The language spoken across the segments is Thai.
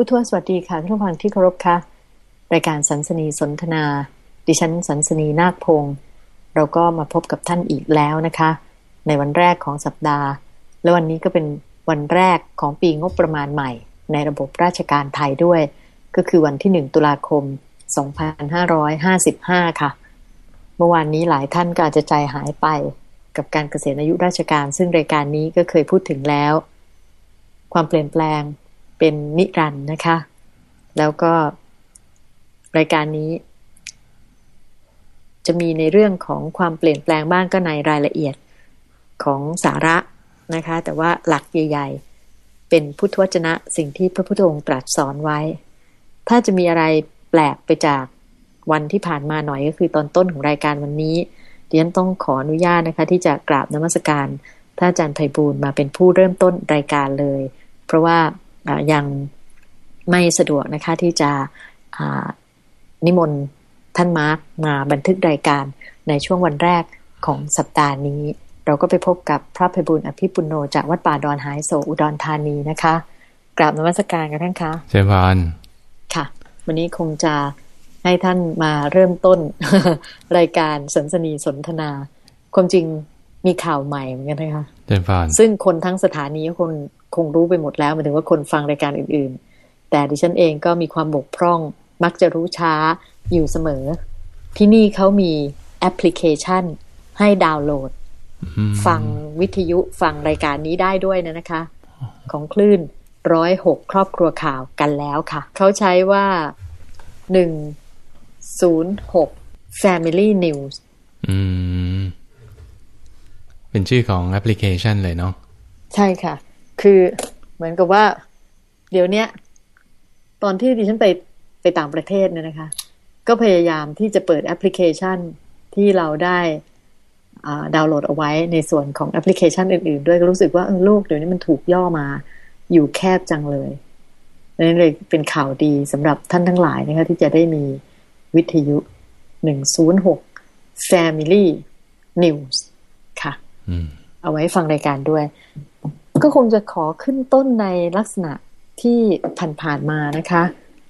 ผู้ทวสวัสดีค่ะท่านผู้ฟังที่เคารพค่ะ รายการสันสนีสนทนา ดิฉันสันสนีนาคพงศ์เราก็มาพบกับท่านอีกแล้วนะคะ ในวันแรกของสัปดาห์ และวันนี้ก็เป็นวันแรกของปีงบประมาณใหม่ ในระบบราชการไทยด้วย ก็คือวันที่ 1 ตุลาคม 2555 ค่ะ เมื่อวานนี้หลายท่านก็อาจจะใจหายไปกับการเกษียณอายุราชการ ซึ่งรายการนี้ก็เคยพูดถึงแล้ว ความเปลี่ยนแปลง เป็นนิรันด์นะคะ แล้วก็รายการนี้ จะมีในเรื่องของความเปลี่ยนแปลงบ้างก็ในรายละเอียดของสาระนะคะ แต่ว่าหลักใหญ่ ๆ เป็นพุทธวจนะสิ่งที่พระพุทธองค์ตรัสสอนไว้ ถ้าจะมีอะไรแปลกไปจากวันที่ผ่านมาหน่อยก็คือตอนต้นของรายการวันนี้ดิฉันต้องขออนุญาตนะคะ ที่จะกราบนมัสการท่านอาจารย์ไพบูลมาเป็นผู้เริ่มต้นรายการเลย เพราะว่า ยังไม่สะดวกนะคะที่จะนิมนต์ท่านมาร์กมาบันทึกรายการในช่วงวันแรกของสัปดาห์นี้ เราก็ไปพบกับพระภัยบุญอภิปุโนจากวัดป่าดอนหายโศอุดรธานีนะคะกราบนมัสการกันท่านคะเจริญค่ะ วันนี้คงจะให้ท่านมาเริ่มต้นรายการสนสนีสนทนา ความจริง มีข่าวใหม่เหมือนกันนะคะเจริญซึ่งคนทั้งสถานีคนคงรู้ไปหมดแล้วหมายถึงว่าคนฟังรายการอื่น ๆ แต่ดิฉันเองก็มีความบกพร่องมักจะรู้ช้าอยู่เสมอ ที่นี่เขามีแอปพลิเคชัน ให้ดาวน์โหลด ฟังวิทยุฟังรายการนี้ได้ด้วยนะนะคะ ของคลื่นร้อยหกครอบครัวข่าวกันแล้วค่ะ เขาใช้ว่าหนึ่งศูนย์หก Family News อืม เป็นชื่อของแอปพลิเคชันเลยเนาะใช่ค่ะ คือเหมือนกับว่า เดี๋ยวนี้ตอนที่ดิฉันไปไปต่างประเทศเนี่ยนะคะ ก็พยายามที่จะเปิดแอปพลิเคชันที่เราได้ดาวน์โหลดเอาไว้ในส่วนของแอปพลิเคชันอื่น ๆ ด้วยก็รู้สึกว่าโลกเดี๋ยวนี้มันถูกย่อมาอยู่แคบจังเลยนั่นเลยเป็นข่าวดีสำหรับท่านทั้งหลายนะคะที่จะได้มีวิทยุหนึ่งศูนย์หก Family News เอาไว้ฟังรายการด้วย ก็คงจะขอขึ้นต้นในลักษณะที่ผ่านๆมานะคะ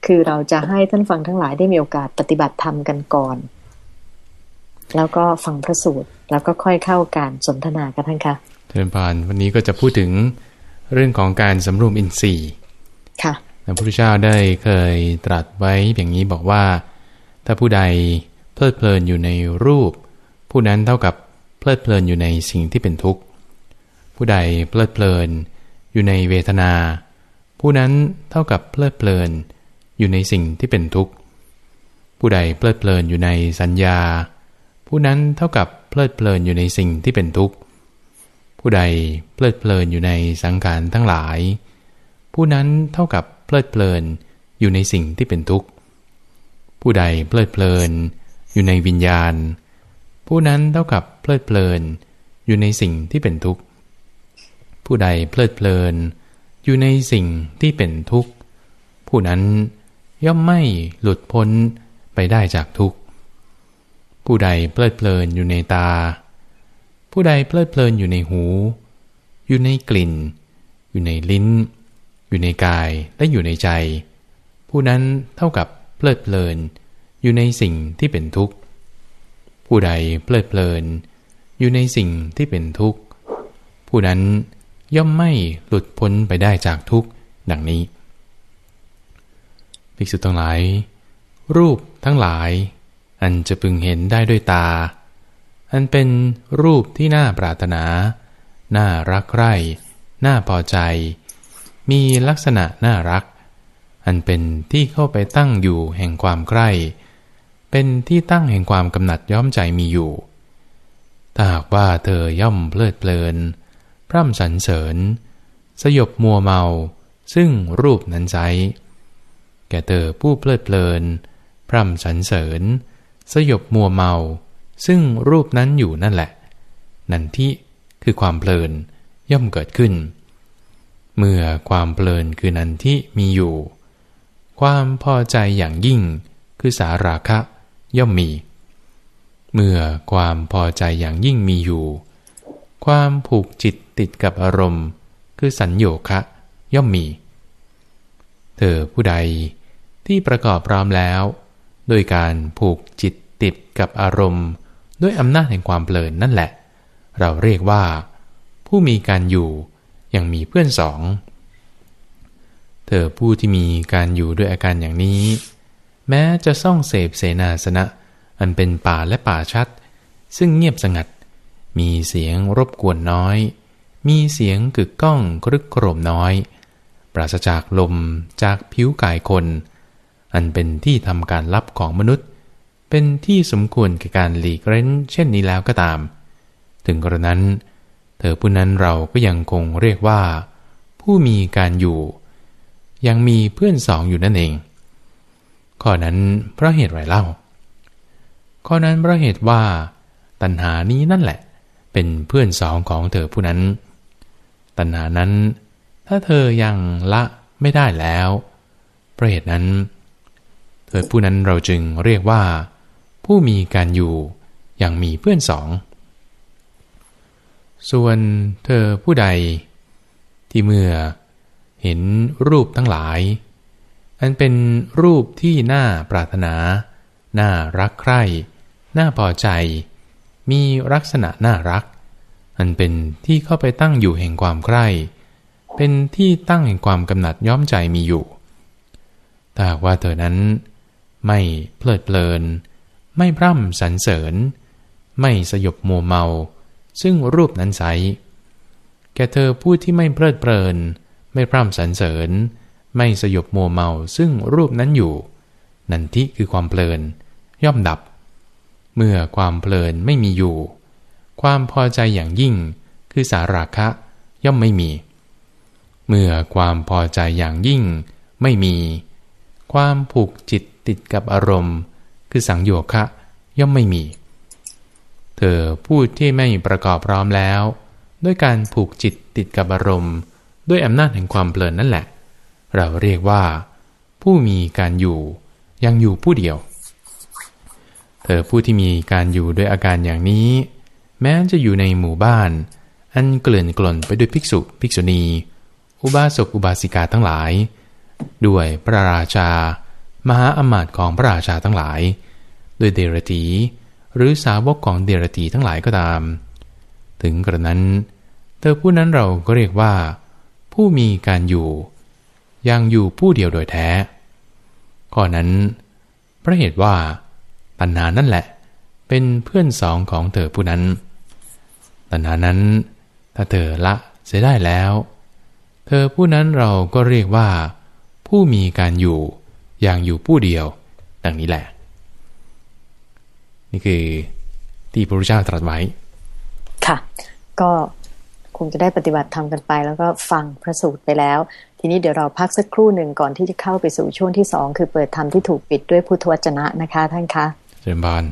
คือเราจะให้ท่านฟังทั้งหลายได้มีโอกาสปฏิบัติธรรมกันก่อน แล้วก็ฟังพระสูตร แล้วก็ค่อยเข้าการสนทนากันท่านคะเชิญผ่านวันนี้ก็จะพูดถึงเรื่องของการสำรวมอินทรีย์ ค่ะพระพุทธเจ้าได้เคยตรัสไว้อย่างนี้บอกว่า ถ้าผู้ใดเพลิดเพลินอยู่ในรูป ผู้นั้นเท่ากับเพ ลิดเพลินอยู่ในสิ่งที่เป็นทุกข์ ผู้ใดเพลิดเพลินอยู่ในเวทนา ผู้นั้นเท่ากับเพลิดเพลินอยู่ในสิ่งที่เป็นทุกข์ ผู้ใดเพลิดเพลินอยู่ในสัญญา ผู้นั้นเท่ากับเพลิดเพลินอยู่ในสิ่งที่เป็นทุกข์ ผู้ใดเพลิดเพลินอยู่ในสังขารทั้งหลาย ผู้นั้นเท่ากับเพลิดเพลินอยู่ในสิ่งที่เป็นทุกข์ ผู้ใดเพลิดเพลินอยู่ในวิญญาณ ผู้นั้นเท่ากับเพลิดเพลินอยู่ในสิ่งที่เป็นทุกข์ ผู้ใดเพลิดเพลินอยู่ในสิ่งที่เป็นทุกข์ ผู้นั้นย่อมไม่หลุดพ้นไปได้จากทุกข์ ผู้ใดเพลิดเพลินอยู่ในตา ผู้ใดเพลิดเพลินอยู่ในหู อยู่ในกลิ่น อยู่ในลิ้น อยู่ในกายและอยู่ในใจ ผู้นั้นเท่ากับเพลิดเพลินอยู่ในสิ่งที่เป็นทุกข์ ผู้ใดเพลิดเพลิน อยู่ในสิ่งที่เป็นทุกข์ ผู้นั้นย่อมไม่หลุดพ้นไปได้จากทุกข์ดังนี้ภิกษุทั้งหลาย รูปทั้งหลาย อันจะพึงเห็นได้ด้วยตา อันเป็นรูปที่น่าปรารถนา น่ารักใคร่น่าพอใจ มีลักษณะน่ารัก อันเป็นที่เข้าไปตั้งอยู่แห่งความใคร่ เป็นที่ตั้งแห่งความกำหนัดย้อมใจมีอยู่ ถ้าหากว่าเธอย่อมเพลิดเพลิน พร่ำสรรเสริญ สยบมัวเมา ซึ่งรูปนั้นใจแก่เธอผู้เพลิดเพลิน พร่ำสรรเสริญ สยบมัวเมา ซึ่งรูปนั้นอยู่นั่นแหละ นันที่คือความเพลินย่อมเกิดขึ้น เมื่อความเพลินคือนันที่มีอยู่ ความพอใจอย่างยิ่งคือสาราคะ ย่อมมี เมื่อความพอใจอย่างยิ่งมีอยู่ ความผูกจิตติดกับอารมณ์ คือสัญโยคะ ย่อมมี เธอผู้ใดที่ประกอบพร้อมแล้ว โดยการผูกจิตติดกับอารมณ์ ด้วยอำนาจแห่งความเพลินนั่นแหละ เราเรียกว่า ผู้มีการอยู่ยังมีเพื่อนสอง เธอผู้ที่มีการอยู่ด้วยอาการอย่างนี้ แม้จะซ่องเสพเสนาสนะ อันเป็นป่าและป่าชัด ซึ่งเงียบสงัด มีเสียงรบกวนน้อย มีเสียงกึกก้องกรึกโกรมน้อย ปราศจากลมจากผิวกายคน อันเป็นที่ทำการลับของมนุษย์ เป็นที่สมควรแก่การหลีกเล้น เช่นนี้แล้วก็ตาม ถึงกระนั้น เธอผู้นั้นเราก็ยังคงเรียกว่า ผู้มีการอยู่ ยังมีเพื่อนสองอยู่นั่นเอง ข้อนั้นเพราะเหตุไรเล่า ข้อนั้นเพราะเหตุว่า ตัณหานี้นั่นแหละ เป็นเพื่อนสองของเธอผู้นั้น ตัณหานั้น ถ้าเธอยังละไม่ได้แล้วเพราะเหตุนั้น เธอผู้นั้นเราจึงเรียกว่า ผู้มีการอยู่อยังมีเพื่อนสอง ส่วนเธอผู้ใด ที่เมื่อเห็นรูปทั้งหลาย อันเป็นรูปที่น่าปรารถนา น่ารักใคร่ น่าพอใจ มีลักษณะน่ารัก อันเป็นที่เข้าไปตั้งอยู่แห่งความใคร่ เป็นที่ตั้งแห่งความกำหนัดย้อมใจมีอยู่ถ้าว่าเธอนั้น ไม่เพลิดเพลิน ไม่พร่ำสรรเสริญ ไม่สยบมัวเมา ซึ่งรูปนั้นใสแกเธอผู้ที่ไม่เพลิดเพลิน ไม่พร่ำสรรเสริญ ไม่สยบมัวเมาซึ่งรูปนั้นอยู่ นันทิคือความเพลิน ย่อมดับ เมื่อความเพลินไม่มีอยู่ ความพอใจอย่างยิ่ง คือสาราคะ ย่อมไม่มี เมื่อความพอใจอย่างยิ่ง ไม่มี ความผูกจิตติดกับอารมณ์ คือสังโยคะ ย่อมไม่มี เธอพูดที่ไม่ประกอบพร้อมแล้ว ด้วยการผูกจิตติดกับอารมณ์ ด้วยอำนาจแห่งความเพลินนั่นแหละ เราเรียกว่า ผู้มีการอยู่ยังอยู่ผู้เดียว เธอผู้ที่มีการอยู่ด้วยอาการอย่างนี้ แม้จะอยู่ในหมู่บ้าน อันเกลื่อนกล่นไปด้วยภิกษุภิกษุณี อุบาสกอุบาสิกาทั้งหลาย ด้วยพระราชา มหาอมาตย์ของพระราชาทั้งหลาย ด้วยเดรธีหรือสาวกของเดรธีทั้งหลายก็ตาม ถึงกระนั้น เธอผู้นั้นเราก็เรียกว่า ผู้มีการอยู่ ยังอยู่ผู้เดียวโดยแท้ข้อนั้นเพราะเหตุว่าตัณหานั่นแหละ เป็นเพื่อนสองของเธอผู้นั้น ตัณหานั้น ถ้าเธอละเสียได้แล้ว เธอผู้นั้นเราก็เรียกว่า ผู้มีการอยู่อย่างอยู่ผู้เดียว ดังนี้แหละ นี่คือที่พระพุทธเจ้าตรัสไว้ ค่ะ ก็ คงจะได้ปฏิบัติทำกันไป แล้วก็ฟังพระสูตรไปแล้ว ทีนี้เดี๋ยวเราพักสักครู่หนึ่งก่อนที่จะเข้าไปสู่ช่วงที่สองคือเปิดธรรมที่ถูกปิดด้วยพุทธวจนะนะคะท่านคะเจริญบาน